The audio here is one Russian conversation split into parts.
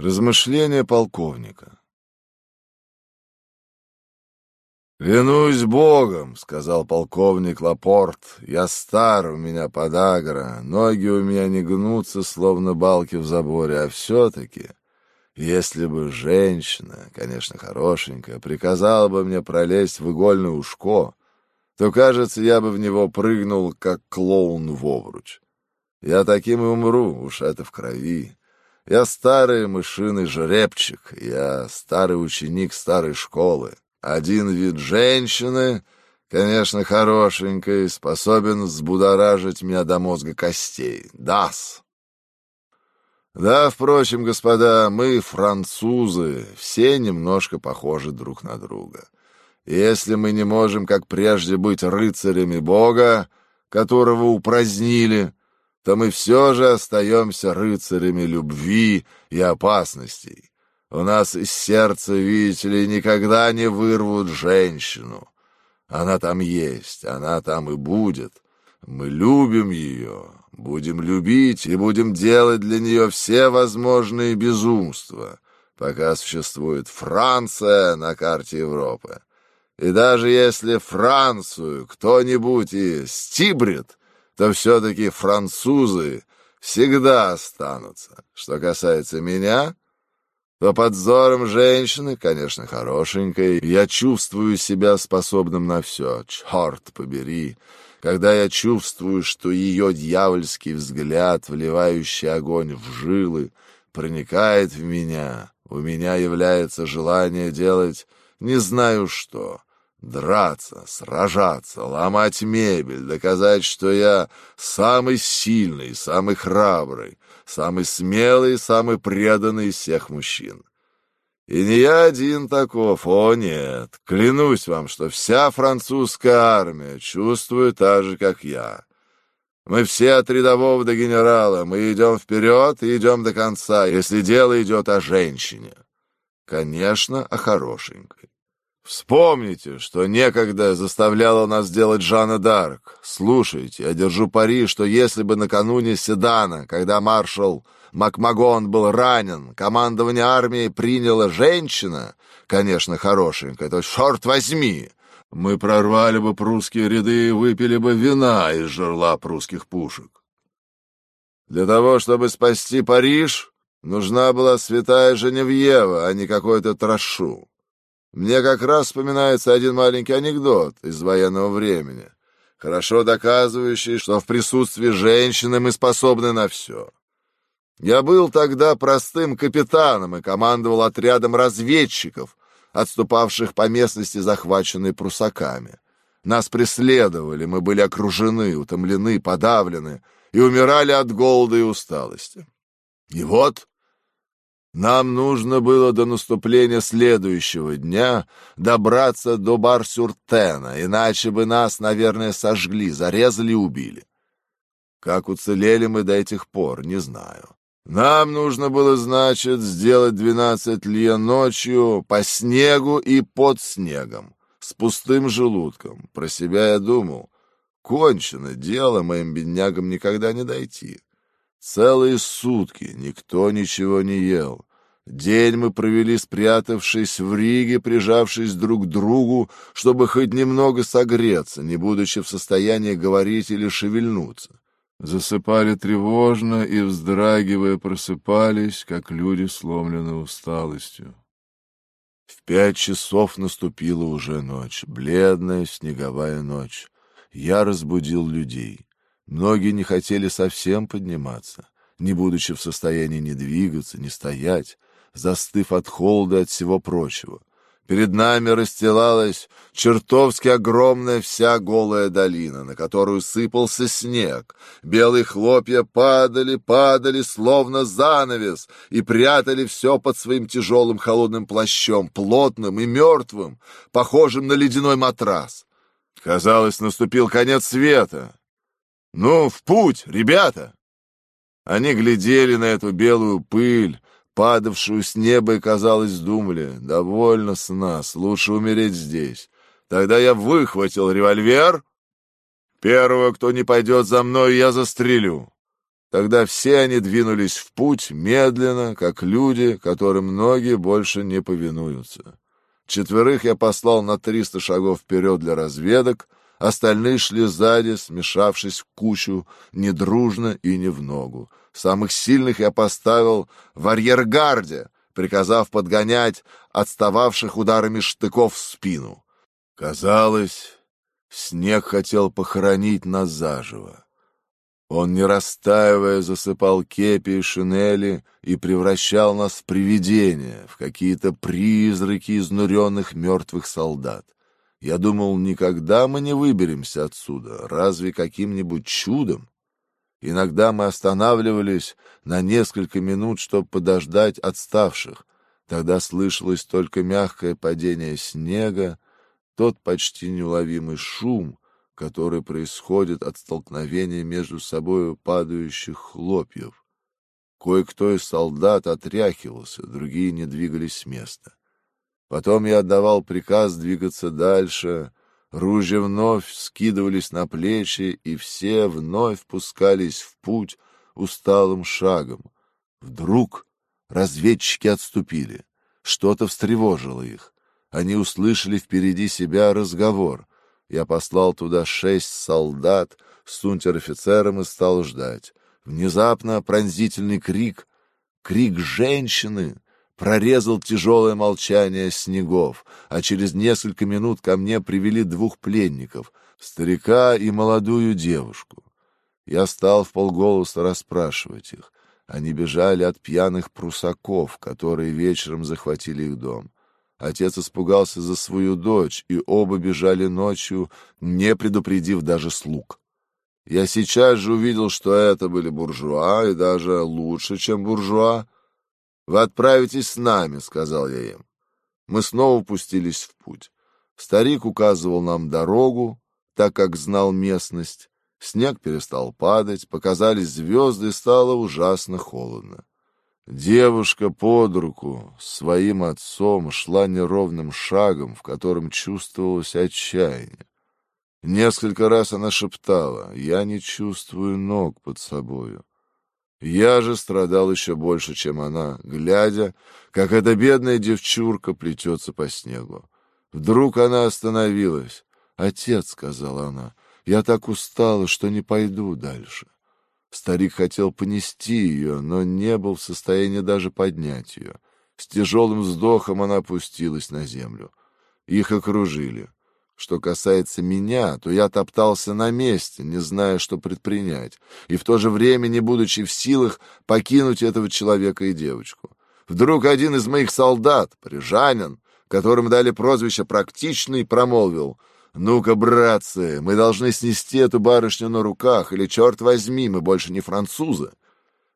Размышления полковника. «Клянусь Богом», — сказал полковник Лапорт, — «я стар, у меня подагра, ноги у меня не гнутся, словно балки в заборе, а все-таки, если бы женщина, конечно, хорошенькая, приказала бы мне пролезть в игольное ушко, то, кажется, я бы в него прыгнул, как клоун в обруч. Я таким и умру, уж это в крови. Я старый мышиный жеребчик, я старый ученик старой школы. Один вид женщины, конечно, хорошенькой, способен взбудоражить меня до мозга костей. Дас. Да, впрочем, господа, мы, французы, все немножко похожи друг на друга. Если мы не можем, как прежде, быть рыцарями Бога, которого упразднили, то мы все же остаемся рыцарями любви и опасностей. У нас из сердца, видите ли, никогда не вырвут женщину. Она там есть, она там и будет. Мы любим ее, будем любить и будем делать для нее все возможные безумства, пока существует Франция на карте Европы. И даже если Францию кто-нибудь и стибрит, то все-таки французы всегда останутся. Что касается меня, то под взором женщины, конечно, хорошенькой, я чувствую себя способным на все, черт побери, когда я чувствую, что ее дьявольский взгляд, вливающий огонь в жилы, проникает в меня, у меня является желание делать не знаю что, Драться, сражаться, ломать мебель, доказать, что я самый сильный, самый храбрый, самый смелый, самый преданный из всех мужчин. И не я один таков, о нет, клянусь вам, что вся французская армия чувствует так же, как я. Мы все от рядового до генерала, мы идем вперед и идем до конца, если дело идет о женщине. Конечно, о хорошенькой. Вспомните, что некогда заставляла нас делать Жанна Д'Арк. Слушайте, я держу пари, что если бы накануне Седана, когда маршал Макмагон был ранен, командование армии приняла женщина, конечно, хорошенькая, то черт возьми, мы прорвали бы прусские ряды и выпили бы вина из жерла прусских пушек. Для того, чтобы спасти Париж, нужна была святая Женевьева, а не какой-то трашу. Мне как раз вспоминается один маленький анекдот из военного времени, хорошо доказывающий, что в присутствии женщины мы способны на все. Я был тогда простым капитаном и командовал отрядом разведчиков, отступавших по местности, захваченной прусаками. Нас преследовали, мы были окружены, утомлены, подавлены и умирали от голода и усталости. И вот нам нужно было до наступления следующего дня добраться до Барсюртена, иначе бы нас, наверное, сожгли, зарезали и убили. Как уцелели мы до этих пор, не знаю. Нам нужно было, значит, сделать двенадцать лье ночью по снегу и под снегом, с пустым желудком. Про себя я думал, кончено дело, моим беднягам никогда не дойти. Целые сутки никто ничего не ел. День мы провели, спрятавшись в Риге, прижавшись друг к другу, чтобы хоть немного согреться, не будучи в состоянии говорить или шевельнуться. Засыпали тревожно и, вздрагивая, просыпались, как люди, сломленные усталостью. В пять часов наступила уже ночь, бледная снеговая ночь. Я разбудил людей. Многие не хотели совсем подниматься, не будучи в состоянии ни двигаться, ни стоять, застыв от холода от всего прочего. Перед нами расстилалась чертовски огромная вся голая долина, на которую сыпался снег. Белые хлопья падали, падали, словно занавес, и прятали все под своим тяжелым холодным плащом, плотным и мертвым, похожим на ледяной матрас. Казалось, наступил конец света. «Ну, в путь, ребята!» Они глядели на эту белую пыль, падавшую с неба, и, казалось, думали, «Довольно с нас, лучше умереть здесь». Тогда я выхватил револьвер. Первого, кто не пойдет за мной, я застрелю. Тогда все они двинулись в путь медленно, как люди, которым ноги больше не повинуются. Четверых я послал на триста шагов вперед для разведок, остальные шли сзади, смешавшись в кучу, недружно и не в ногу. Самых сильных я поставил в арьергарде, приказав подгонять отстававших ударами штыков в спину. Казалось, снег хотел похоронить нас заживо. Он, не растаивая, засыпал кепи и шинели и превращал нас в привидения, в какие-то призраки изнуренных мертвых солдат. Я думал, никогда мы не выберемся отсюда, разве каким-нибудь чудом? Иногда мы останавливались на несколько минут, чтобы подождать отставших. Тогда слышалось только мягкое падение снега, тот почти неуловимый шум, который происходит от столкновения между собой падающих хлопьев. Кое-кто из солдат отряхивался, другие не двигались с места. Потом я отдавал приказ двигаться дальше, ружья вновь скидывались на плечи, и все вновь пускались в путь усталым шагом. Вдруг разведчики отступили. Что-то встревожило их. Они услышали впереди себя разговор. Я послал туда шесть солдат с унтер-офицером и стал ждать. Внезапно пронзительный крик, крик женщины, прорезал тяжелое молчание снегов, а через несколько минут ко мне привели двух пленников, старика и молодую девушку. Я стал в полголоса расспрашивать их. Они бежали от пьяных прусаков, которые вечером захватили их дом. Отец испугался за свою дочь, и оба бежали ночью, не предупредив даже слуг. Я сейчас же увидел, что это были буржуа, и даже лучше, чем буржуа. «Вы отправитесь с нами», — сказал я им. Мы снова пустились в путь. Старик указывал нам дорогу, так как знал местность. Снег перестал падать, показались звезды, стало ужасно холодно. Девушка под руку своим отцом шла неровным шагом, в котором чувствовалось отчаяние. Несколько раз она шептала «Я не чувствую ног под собою». Я же страдал еще больше, чем она, глядя, как эта бедная девчурка плетется по снегу. Вдруг она остановилась. «Отец», — сказала она, — «я так устала, что не пойду дальше». Старик хотел понести ее, но не был в состоянии даже поднять ее. С тяжелым вздохом она опустилась на землю. Их окружили. Что касается меня, то я топтался на месте, не зная, что предпринять, и в то же время не будучи в силах покинуть этого человека и девочку. Вдруг один из моих солдат, прижанин, которым дали прозвище «практичный», промолвил — «Ну-ка, братцы, мы должны снести эту барышню на руках, или, черт возьми, мы больше не французы!»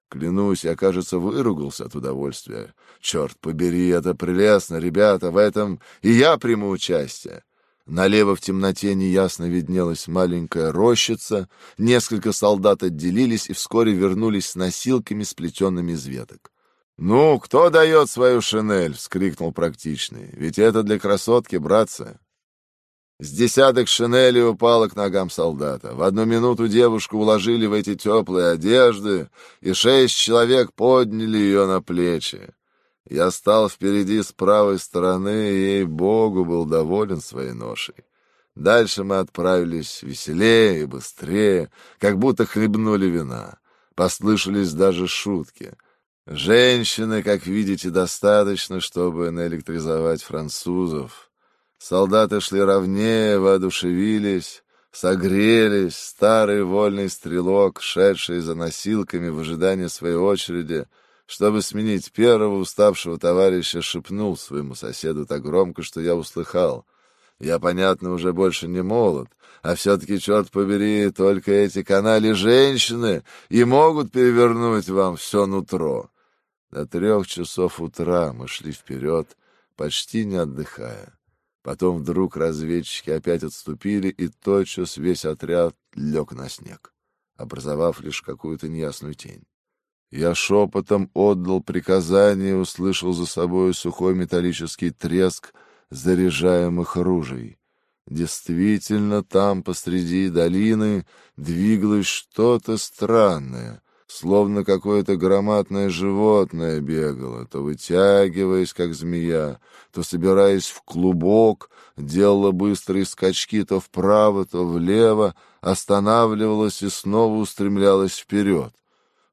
Клянусь, я, кажется, выругался от удовольствия. «Черт побери, это прелестно, ребята, в этом и я приму участие!» Налево в темноте неясно виднелась маленькая рощица, несколько солдат отделились и вскоре вернулись с носилками, сплетенными из веток. «Ну, кто дает свою шинель?» — вскрикнул практичный. «Ведь это для красотки, братцы!» С десяток шинелей упало к ногам солдата. В одну минуту девушку уложили в эти теплые одежды, и шесть человек подняли ее на плечи. Я стал впереди с правой стороны, и, ей-богу, был доволен своей ношей. Дальше мы отправились веселее и быстрее, как будто хлебнули вина. Послышались даже шутки. Женщины, как видите, достаточно, чтобы наэлектризовать французов. Солдаты шли ровнее, воодушевились, согрелись. Старый вольный стрелок, шедший за носилками в ожидании своей очереди, чтобы сменить первого уставшего товарища, шепнул своему соседу так громко, что я услыхал. Я, понятно, уже больше не молод, а все-таки, черт побери, только эти канали женщины и могут перевернуть вам все нутро. До трех часов утра мы шли вперед, почти не отдыхая. Потом вдруг разведчики опять отступили, и тотчас весь отряд лег на снег, образовав лишь какую-то неясную тень. Я шепотом отдал приказание и услышал за собой сухой металлический треск заряжаемых ружей. Действительно, там, посреди долины, двигалось что-то странное, словно какое-то громадное животное бегало, то вытягиваясь, как змея, то собираясь в клубок, делала быстрые скачки то вправо, то влево, останавливалась и снова устремлялась вперед.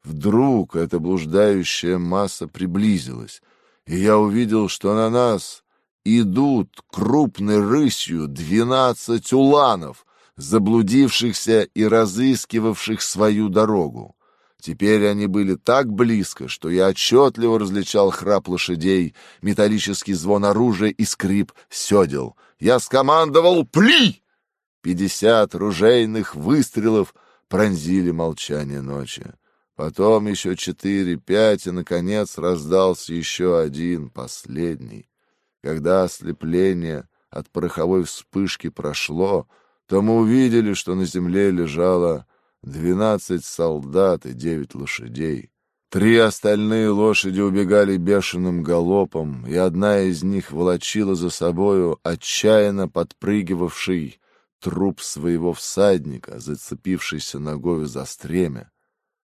Вдруг эта блуждающая масса приблизилась, и я увидел, что на нас идут крупной рысью двенадцать уланов, заблудившихся и разыскивавших свою дорогу. Теперь они были так близко, что я отчетливо различал храп лошадей, металлический звон оружия и скрип седел. Я скомандовал «Пли!» Пятьдесят ружейных выстрелов пронзили молчание ночи. Потом еще четыре-пять, и, наконец, раздался еще один, последний. Когда ослепление от пороховой вспышки прошло, то мы увидели, что на земле лежало двенадцать солдат и девять лошадей. Три остальные лошади убегали бешеным галопом, и одна из них волочила за собою отчаянно подпрыгивавший труп своего всадника, зацепившийся ногою за стремя.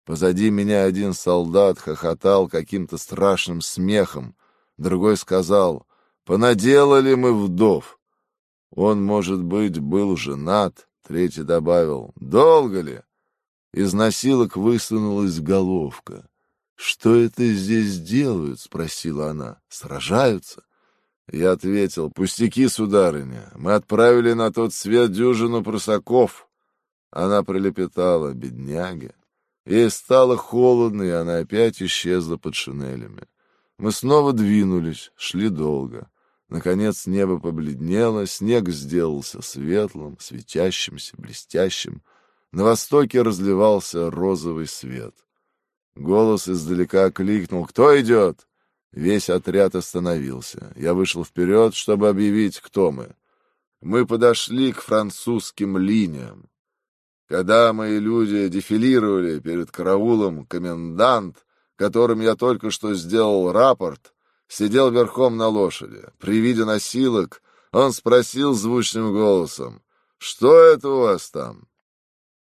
Позади меня один солдат хохотал каким-то страшным смехом, другой сказал, «Понаделали мы вдов». Он, может быть, был женат, третий добавил, «Долго ли?» Из носилок высунулась головка. «Что это здесь делают?» — спросила она. «Сражаются?» Я ответил, «Пустяки, сударыня, мы отправили на тот свет дюжину просаков». Она пролепетала, бедняга. Ей стало холодно, и она опять исчезла под шинелями. Мы снова двинулись, шли долго. Наконец небо побледнело, снег сделался светлым, светящимся, блестящим. На востоке разливался розовый свет. Голос издалека кликнул «Кто идет?» Весь отряд остановился. Я вышел вперед, чтобы объявить, кто мы. Мы подошли к французским линиям. Когда мои люди дефилировали перед караулом, комендант, которым я только что сделал рапорт, сидел верхом на лошади. При виде носилок он спросил звучным голосом, «Что это у вас там?»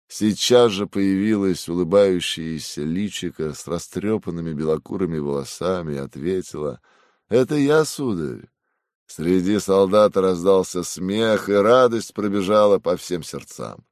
Сейчас же появилась улыбающаяся личика с растрепанными белокурыми волосами и ответила, «Это я, сударь». Среди солдат раздался смех, и радость пробежала по всем сердцам.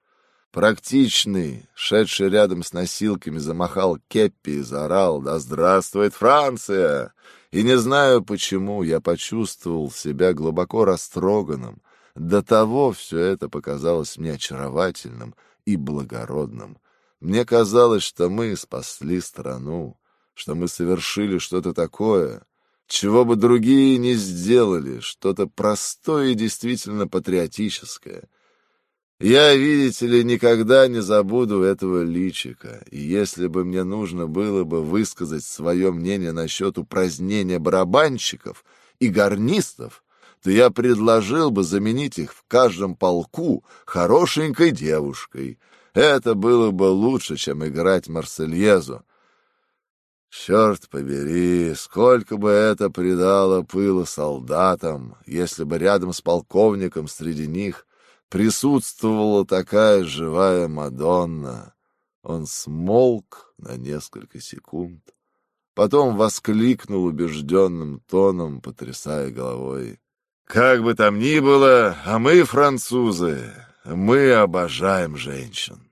Практичный, шедший рядом с носилками, замахал кеппи и заорал «Да здравствует Франция!» И не знаю почему, я почувствовал себя глубоко растроганным. До того все это показалось мне очаровательным и благородным. Мне казалось, что мы спасли страну, что мы совершили что-то такое, чего бы другие не сделали, что-то простое и действительно патриотическое — я, видите ли, никогда не забуду этого личика, и если бы мне нужно было бы высказать свое мнение насчет упразднения барабанщиков и гарнистов, то я предложил бы заменить их в каждом полку хорошенькой девушкой. Это было бы лучше, чем играть Марсельезу. Черт побери, сколько бы это придало пыла солдатам, если бы рядом с полковником среди них присутствовала такая живая Мадонна. Он смолк на несколько секунд, потом воскликнул убежденным тоном, потрясая головой. «Как бы там ни было, а мы, французы, мы обожаем женщин».